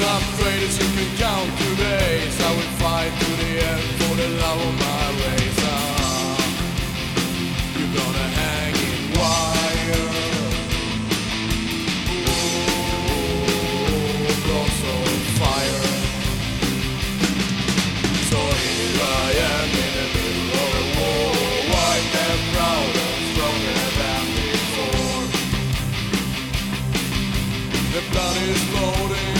Enough traitors you can count today. So I will fight to the end for the love of my race. Ah, you're gonna hang in wire. Oh, cross on fire. So here I am in the middle of a war, white and proud and stronger than before. The blood is floating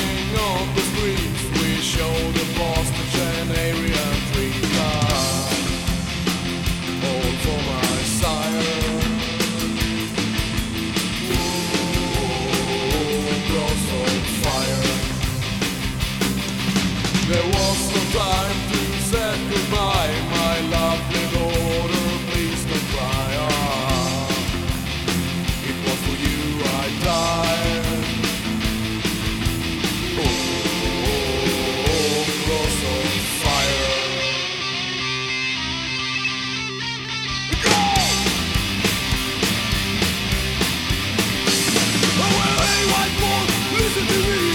There was no time White boy, listen to me.